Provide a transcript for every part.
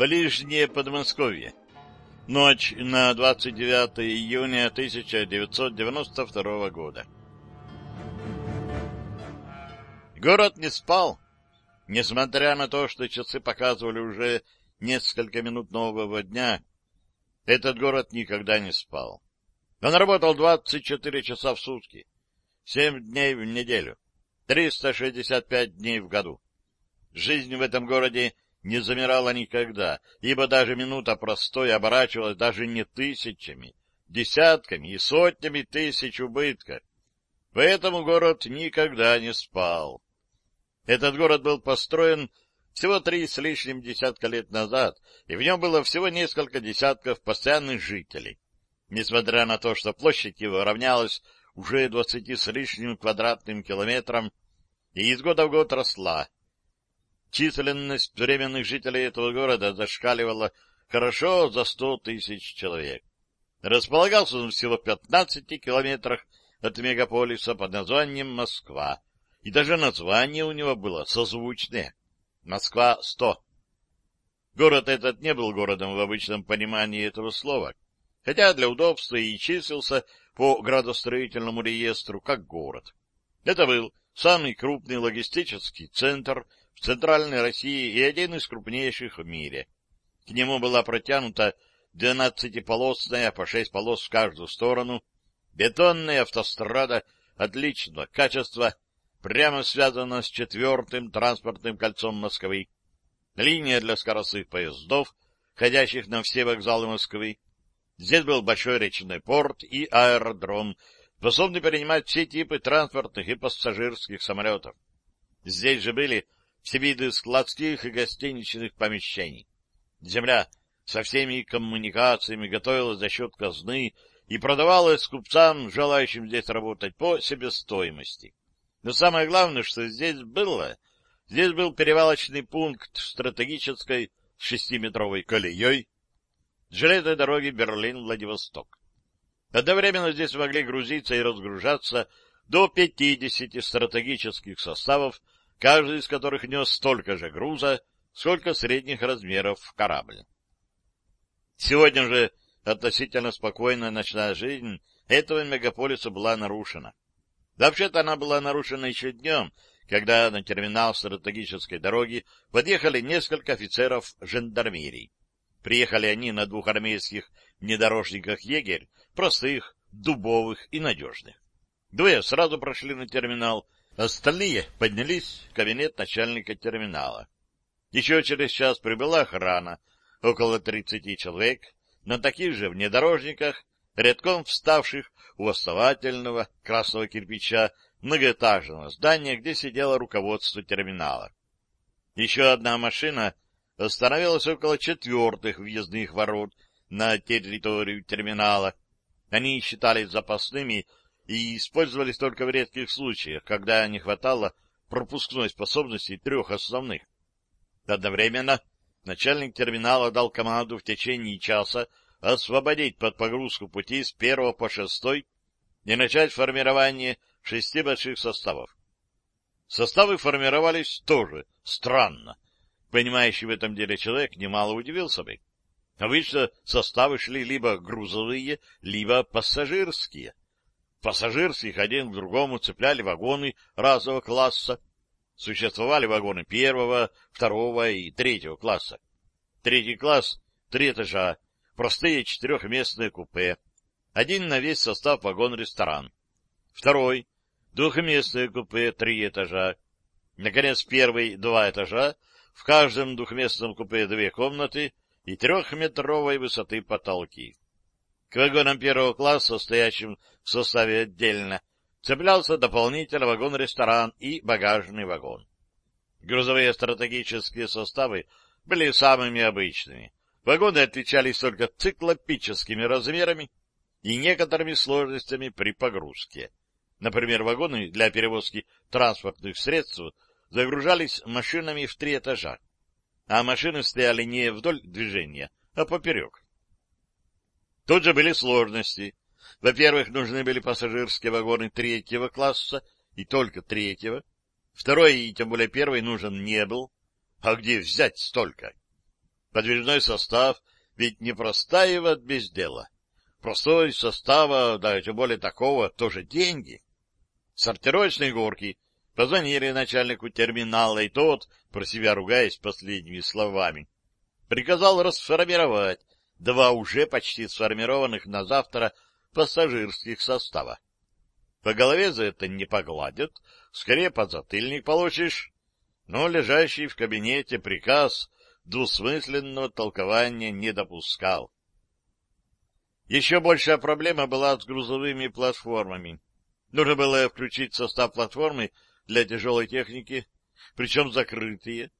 Ближнее Подмосковье. Ночь на 29 июня 1992 года. Город не спал, несмотря на то, что часы показывали уже несколько минут нового дня. Этот город никогда не спал. Он работал 24 часа в сутки, 7 дней в неделю, 365 дней в году. Жизнь в этом городе не замирала никогда, ибо даже минута простой оборачивалась даже не тысячами, десятками и сотнями тысяч убытка. Поэтому город никогда не спал. Этот город был построен всего три с лишним десятка лет назад, и в нем было всего несколько десятков постоянных жителей. Несмотря на то, что площадь его равнялась уже двадцати с лишним квадратным километрам, и из года в год росла. Численность временных жителей этого города зашкаливала хорошо за сто тысяч человек. Располагался он всего в 15 километрах от мегаполиса под названием Москва, и даже название у него было созвучное — Москва-100. Город этот не был городом в обычном понимании этого слова, хотя для удобства и числился по градостроительному реестру как город. Это был самый крупный логистический центр в Центральной России и один из крупнейших в мире. К нему была протянута двенадцатиполосная по шесть полос в каждую сторону, бетонная автострада отличного качества, прямо связана с четвертым транспортным кольцом Москвы, линия для скоростных поездов, ходящих на все вокзалы Москвы. Здесь был большой речной порт и аэродром, способный принимать все типы транспортных и пассажирских самолетов. Здесь же были все виды складских и гостиничных помещений. Земля со всеми коммуникациями готовилась за счет казны и продавалась купцам, желающим здесь работать, по себестоимости. Но самое главное, что здесь было, здесь был перевалочный пункт стратегической шестиметровой колеей железной дороги Берлин-Владивосток. Одновременно здесь могли грузиться и разгружаться до 50 стратегических составов каждый из которых нес столько же груза, сколько средних размеров корабль. Сегодня же относительно спокойная ночная жизнь этого мегаполиса была нарушена. Вообще-то она была нарушена еще днем, когда на терминал стратегической дороги подъехали несколько офицеров жандармерии. Приехали они на двух армейских внедорожниках «Егерь», простых, дубовых и надежных. Двое сразу прошли на терминал, Остальные поднялись в кабинет начальника терминала. Еще через час прибыла охрана, около тридцати человек, на таких же внедорожниках, рядком вставших у основательного красного кирпича многоэтажного здания, где сидело руководство терминала. Еще одна машина остановилась около четвертых въездных ворот на территорию терминала. Они считались запасными и использовались только в редких случаях, когда не хватало пропускной способности трех основных. Одновременно начальник терминала дал команду в течение часа освободить под погрузку пути с первого по шестой и начать формирование шести больших составов. Составы формировались тоже странно. Понимающий в этом деле человек немало удивился бы. Обычно составы шли либо грузовые, либо пассажирские. Пассажирских один к другому цепляли вагоны разного класса. Существовали вагоны первого, второго и третьего класса. Третий класс — три этажа, простые четырехместные купе. Один на весь состав вагон-ресторан. Второй — двухместные купе, три этажа. Наконец, первый — два этажа, в каждом двухместном купе две комнаты и трехметровой высоты потолки. К вагонам первого класса, стоящим в составе отдельно, цеплялся дополнительно вагон-ресторан и багажный вагон. Грузовые стратегические составы были самыми обычными. Вагоны отличались только циклопическими размерами и некоторыми сложностями при погрузке. Например, вагоны для перевозки транспортных средств загружались машинами в три этажа, а машины стояли не вдоль движения, а поперек. Тут же были сложности. Во-первых, нужны были пассажирские вагоны третьего класса, и только третьего. Второй, и тем более первый, нужен не был. А где взять столько? Подвижной состав ведь не простаивает без дела. Простой состава, да тем более такого, тоже деньги. Сортировочные горки позвонили начальнику терминала, и тот, про себя ругаясь последними словами, приказал расформировать два уже почти сформированных на завтра пассажирских состава. По голове за это не погладят, скорее подзатыльник получишь, но лежащий в кабинете приказ двусмысленного толкования не допускал. Еще большая проблема была с грузовыми платформами. Нужно было включить состав платформы для тяжелой техники, причем закрытые.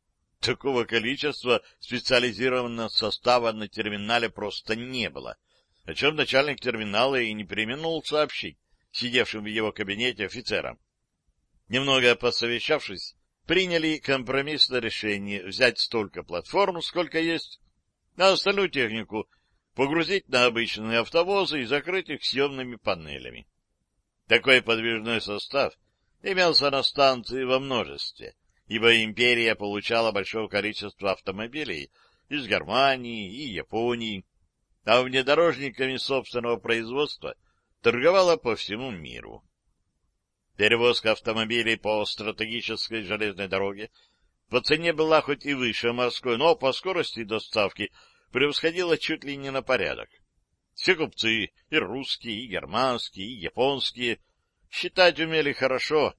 Такого количества специализированного состава на терминале просто не было, о чем начальник терминала и не применил сообщить сидевшим в его кабинете офицерам. Немного посовещавшись, приняли компромиссное решение взять столько платформ, сколько есть, а остальную технику погрузить на обычные автовозы и закрыть их съемными панелями. Такой подвижной состав имелся на станции во множестве, ибо империя получала большое количество автомобилей из Германии и Японии, а внедорожниками собственного производства торговала по всему миру. Перевозка автомобилей по стратегической железной дороге по цене была хоть и выше морской, но по скорости доставки превосходила чуть ли не на порядок. Все купцы, и русские, и германские, и японские, считать умели хорошо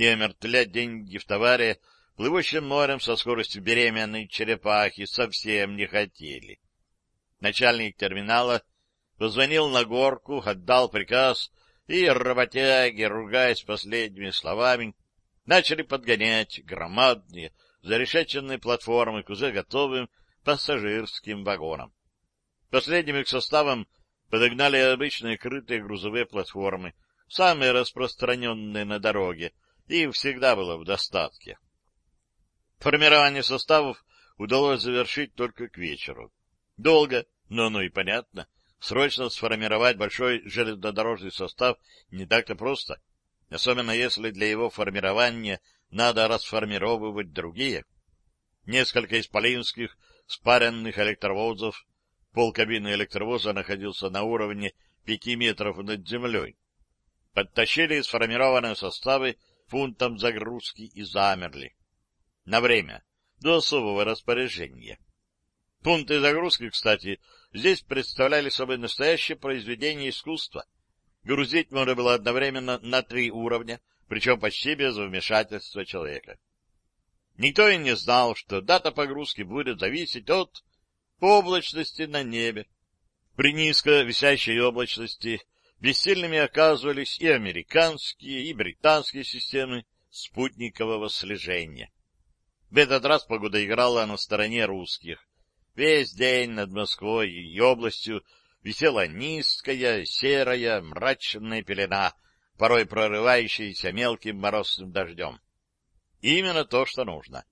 и омертвлять деньги в товаре, плывущим морем со скоростью беременной черепахи, совсем не хотели. Начальник терминала позвонил на горку, отдал приказ, и работяги, ругаясь последними словами, начали подгонять громадные зарешеченные платформы к уже готовым пассажирским вагонам. Последним их составом подогнали обычные крытые грузовые платформы, самые распространенные на дороге, их всегда было в достатке. Формирование составов удалось завершить только к вечеру. Долго, но оно и понятно. Срочно сформировать большой железнодорожный состав не так-то просто, особенно если для его формирования надо расформировывать другие. Несколько исполинских спаренных электровозов, полкабины электровоза находился на уровне пяти метров над землей. Подтащили сформированные составы пунктом загрузки и замерли. На время, до особого распоряжения. Пункты загрузки, кстати, здесь представляли собой настоящее произведение искусства. Грузить можно было одновременно на три уровня, причем почти без вмешательства человека. Никто и не знал, что дата погрузки будет зависеть от облачности на небе. При низко висящей облачности бессильными оказывались и американские, и британские системы спутникового слежения. В этот раз погода играла на стороне русских. Весь день над Москвой и областью висела низкая, серая, мрачная пелена, порой прорывающаяся мелким морозным дождем. Именно то, что нужно.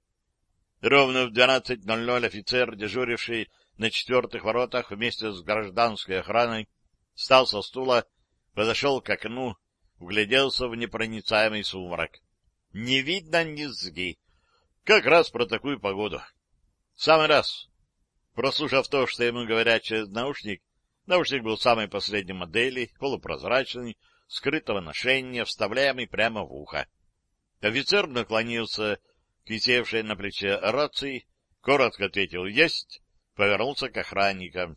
Ровно в 12.00 офицер, дежуривший на четвертых воротах вместе с гражданской охраной, встал со стула, подошел к окну, угляделся в непроницаемый сумрак. Не видно низги. Как раз про такую погоду. Самый раз. Прослушав то, что ему говорят через наушник, наушник был самой последней модели, полупрозрачный, скрытого ношения, вставляемый прямо в ухо. Офицер наклонился к висевшей на плече рации, коротко ответил «Есть», повернулся к охранникам.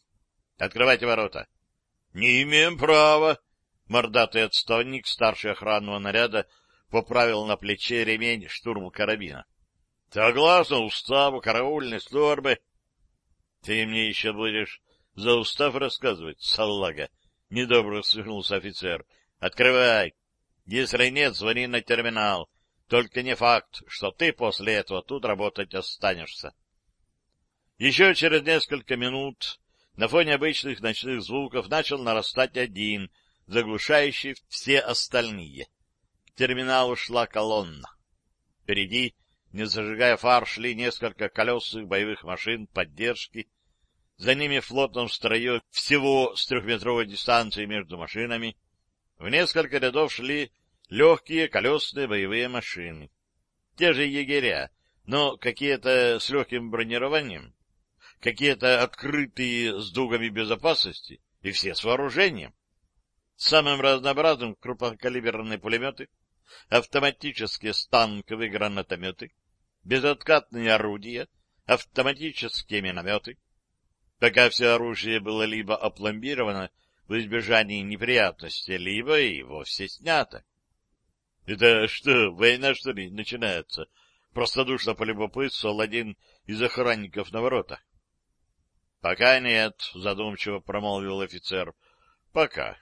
«Открывайте ворота». «Не имеем права». Мордатый отстойник старший охранного наряда поправил на плече ремень штурм карабина. «Согласно уставу караульной службы...» Ты мне еще будешь за устав рассказывать, салага? Недобро усмехнулся офицер. Открывай. Если нет, звони на терминал. Только не факт, что ты после этого тут работать останешься. Еще через несколько минут на фоне обычных ночных звуков начал нарастать один, заглушающий все остальные. К терминалу шла колонна. Впереди не зажигая фар, шли несколько колесных боевых машин поддержки. За ними в строю всего с трехметровой дистанции между машинами. В несколько рядов шли легкие колесные боевые машины. Те же егеря, но какие-то с легким бронированием. какие-то открытые с дугами безопасности, и все с вооружением. Самым разнообразным крупнокалиберные пулеметы, автоматические станковые гранатометы, безоткатные орудия, автоматические минометы. Пока все оружие было либо опломбировано в избежании неприятностей, либо и вовсе снято. — Это что, война, что ли, начинается? — простодушно полюбопытствовал один из охранников на воротах. — Пока нет, — задумчиво промолвил офицер. — Пока.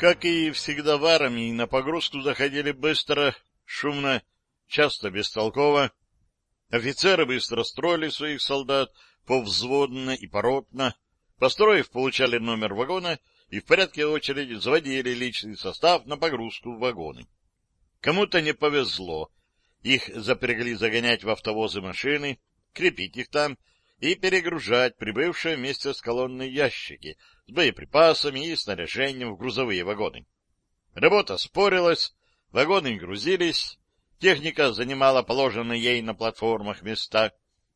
Как и всегда в армии, на погрузку заходили быстро, шумно, часто бестолково. Офицеры быстро строили своих солдат повзводно и поротно, построив, получали номер вагона и в порядке очереди заводили личный состав на погрузку в вагоны. Кому-то не повезло. Их запрягли загонять в автовозы машины, крепить их там и перегружать прибывшие вместе с колонной ящики с боеприпасами и снаряжением в грузовые вагоны. Работа спорилась, вагоны грузились, техника занимала положенные ей на платформах места,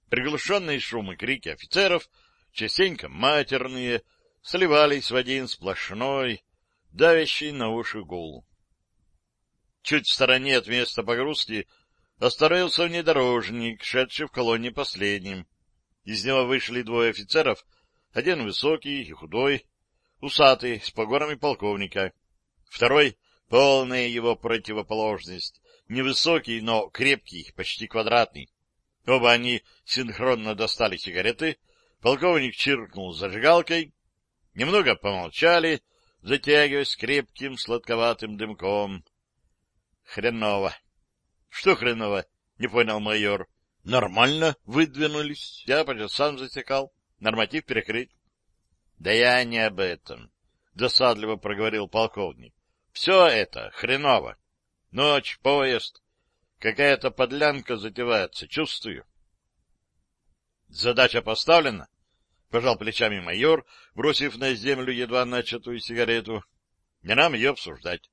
приглушенные шумы крики офицеров, частенько матерные, сливались в один сплошной, давящий на уши гул. Чуть в стороне от места погрузки остановился внедорожник, шедший в колонне последним. Из него вышли двое офицеров, один высокий и худой, усатый, с погонами полковника. Второй — полная его противоположность, невысокий, но крепкий, почти квадратный. Оба они синхронно достали сигареты, полковник чиркнул зажигалкой, немного помолчали, затягиваясь крепким сладковатым дымком. — Хреново. — Что хреново? — не понял майор. Нормально выдвинулись. Я сам засекал. Норматив перекрыть. Да я не об этом, досадливо проговорил полковник. Все это хреново. Ночь, поезд, какая-то подлянка затевается, чувствую. Задача поставлена, пожал плечами майор, бросив на землю едва начатую сигарету. Не нам ее обсуждать.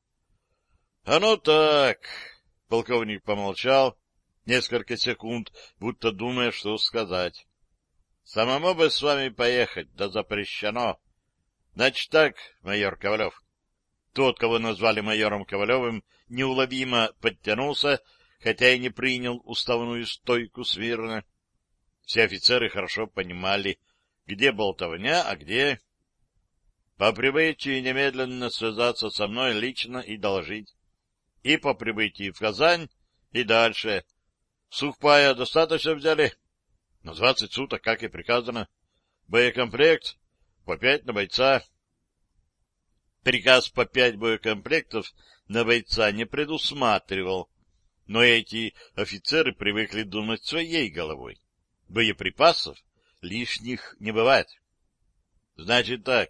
— А ну так, — полковник помолчал, несколько секунд, будто думая, что сказать. Самому бы с вами поехать, да запрещено. Значит так, майор Ковалев. Тот, кого назвали майором Ковалевым, неуловимо подтянулся, хотя и не принял уставную стойку смирно. Все офицеры хорошо понимали, где болтовня, а где... По прибытии немедленно связаться со мной лично и доложить. И по прибытии в Казань, и дальше — Сухпая достаточно взяли? На двадцать суток, как и приказано. Боекомплект по пять на бойца. Приказ по пять боекомплектов на бойца не предусматривал, но эти офицеры привыкли думать своей головой. Боеприпасов лишних не бывает. Значит так,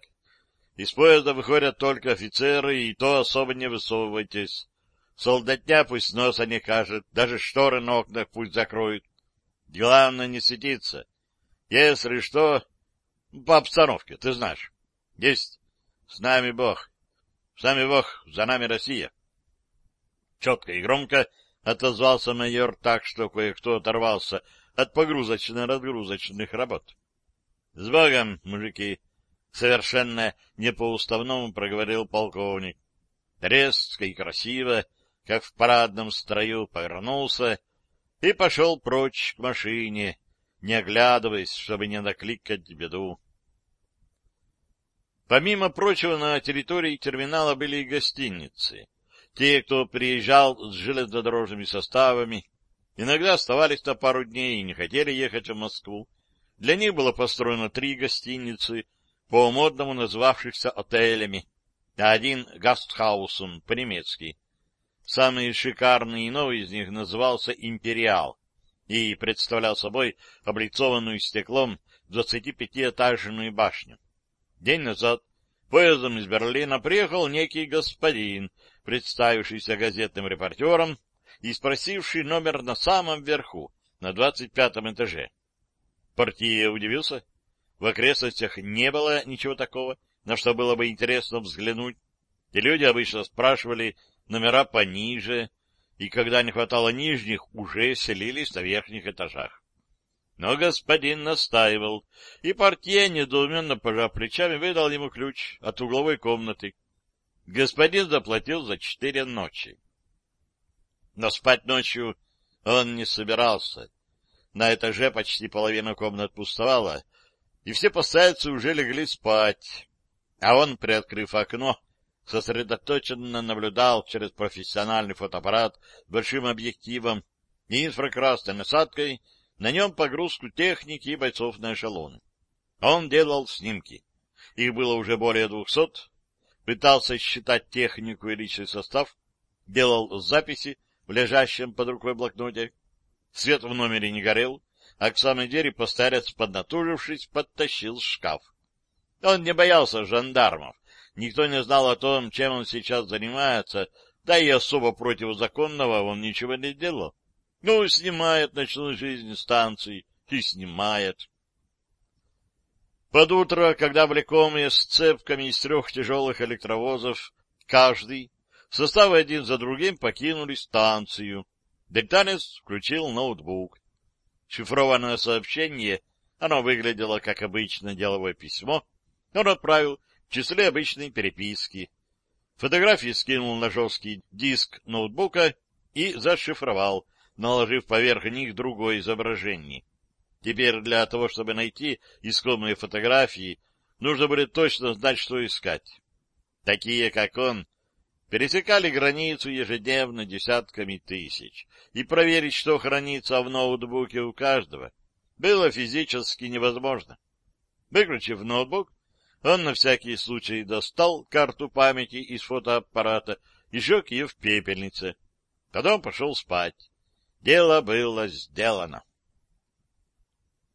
из поезда выходят только офицеры, и то особо не высовывайтесь. Солдатня пусть носа не кажет, даже шторы на окнах пусть закроют. Главное не светиться. Если что, по обстановке, ты знаешь. Есть. С нами Бог. С нами Бог, за нами Россия. Четко и громко отозвался майор так, что кое-кто оторвался от погрузочно-разгрузочных работ. — С Богом, мужики! — совершенно не по-уставному проговорил полковник. Резко и красиво как в парадном строю, повернулся и пошел прочь к машине, не оглядываясь, чтобы не накликать беду. Помимо прочего, на территории терминала были и гостиницы. Те, кто приезжал с железнодорожными составами, иногда оставались на пару дней и не хотели ехать в Москву. Для них было построено три гостиницы, по-модному называвшихся отелями, а один — гастхаусом по-немецки. Самый шикарный и новый из них назывался «Империал» и представлял собой облицованную стеклом 25-этажную башню. День назад поездом из Берлина приехал некий господин, представившийся газетным репортером и спросивший номер на самом верху, на 25 этаже. Партия удивился. В окрестностях не было ничего такого, на что было бы интересно взглянуть. И люди обычно спрашивали номера пониже, и когда не хватало нижних, уже селились на верхних этажах. Но господин настаивал, и портье, недоуменно пожав плечами, выдал ему ключ от угловой комнаты. Господин заплатил за четыре ночи. Но спать ночью он не собирался. На этаже почти половина комнат пустовала, и все постояльцы уже легли спать. А он, приоткрыв окно, сосредоточенно наблюдал через профессиональный фотоаппарат с большим объективом и инфракрасной насадкой на нем погрузку техники и бойцов на эшелоны. Он делал снимки. Их было уже более двухсот. Пытался считать технику и личный состав. Делал записи в лежащем под рукой блокноте. Свет в номере не горел, а к самой двери постарец, поднатужившись, подтащил шкаф. Он не боялся жандармов. Никто не знал о том, чем он сейчас занимается, да и особо противозаконного он ничего не делал. Ну, снимает ночную жизнь станции и снимает. Под утро, когда влекомые с цепками из трех тяжелых электровозов, каждый, составы один за другим покинули станцию, британец включил ноутбук. Шифрованное сообщение, оно выглядело как обычное деловое письмо, он отправил числе обычной переписки. Фотографии скинул на жесткий диск ноутбука и зашифровал, наложив поверх них другое изображение. Теперь для того, чтобы найти искомые фотографии, нужно будет точно знать, что искать. Такие, как он, пересекали границу ежедневно десятками тысяч, и проверить, что хранится в ноутбуке у каждого, было физически невозможно. Выключив ноутбук, он на всякий случай достал карту памяти из фотоаппарата и сжег ее в пепельнице. Потом пошел спать. Дело было сделано.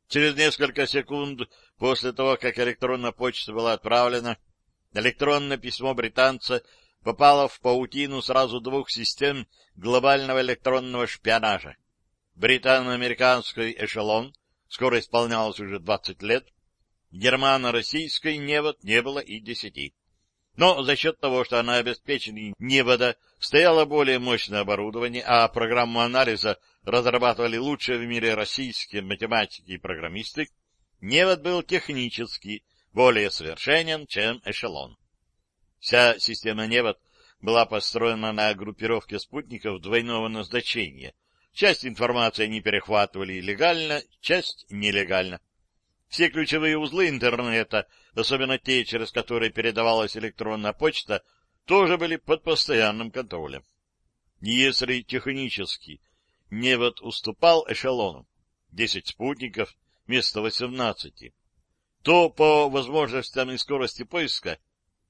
Через несколько секунд после того, как электронная почта была отправлена, электронное письмо британца попало в паутину сразу двух систем глобального электронного шпионажа. Британо-американский эшелон, скоро исполнялось уже 20 лет, германо-российской невод не было и десяти. Но за счет того, что на обеспечении невода стояло более мощное оборудование, а программу анализа разрабатывали лучшие в мире российские математики и программисты, невод был технически более совершенен, чем эшелон. Вся система невод была построена на группировке спутников двойного назначения. Часть информации они перехватывали легально, часть нелегально. Все ключевые узлы интернета, особенно те, через которые передавалась электронная почта, тоже были под постоянным контролем. Если технически невод уступал эшелону, 10 спутников вместо 18, то по возможностям и скорости поиска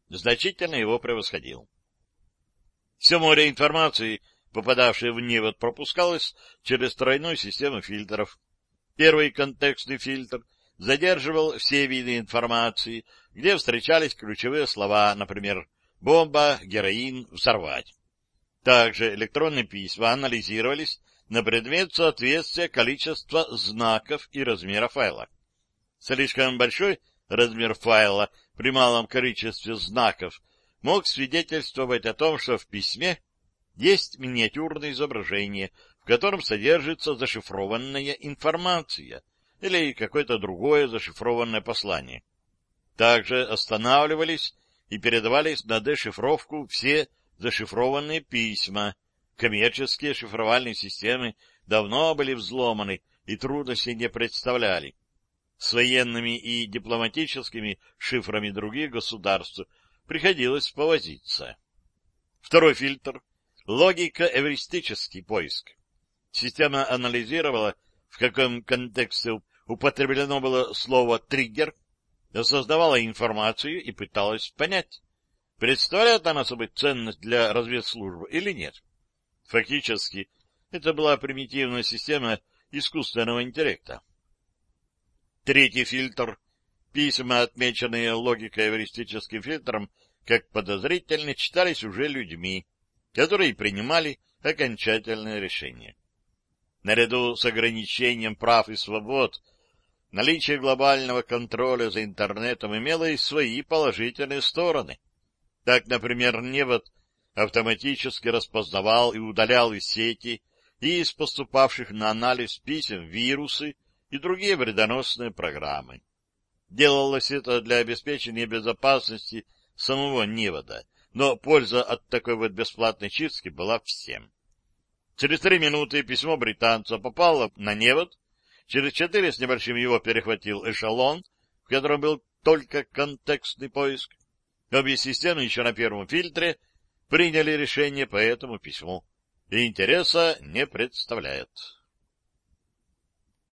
значительно его превосходил. Все море информации, попадавшее в невод, пропускалось через тройную систему фильтров. Первый контекстный фильтр — задерживал все виды информации, где встречались ключевые слова, например, «бомба», «героин», «взорвать». Также электронные письма анализировались на предмет соответствия количества знаков и размера файла. Слишком большой размер файла при малом количестве знаков мог свидетельствовать о том, что в письме есть миниатюрное изображение, в котором содержится зашифрованная информация — или какое-то другое зашифрованное послание. Также останавливались и передавались на дешифровку все зашифрованные письма. Коммерческие шифровальные системы давно были взломаны и трудностей не представляли. С военными и дипломатическими шифрами других государств приходилось повозиться. Второй фильтр — логико-эвристический поиск. Система анализировала в каком контексте употреблено было слово «триггер», создавала информацию и пыталась понять, представляет она собой ценность для разведслужбы или нет. Фактически, это была примитивная система искусственного интеллекта. Третий фильтр. Письма, отмеченные логико-эвристическим фильтром, как подозрительно, читались уже людьми, которые принимали окончательное решение наряду с ограничением прав и свобод, наличие глобального контроля за интернетом имело и свои положительные стороны. Так, например, Невод автоматически распознавал и удалял из сети и из поступавших на анализ писем вирусы и другие вредоносные программы. Делалось это для обеспечения безопасности самого Невода, но польза от такой вот бесплатной чистки была всем. Через три минуты письмо британца попало на Невод, через четыре с небольшим его перехватил эшелон, в котором был только контекстный поиск. Обе системы еще на первом фильтре приняли решение по этому письму и интереса не представляет.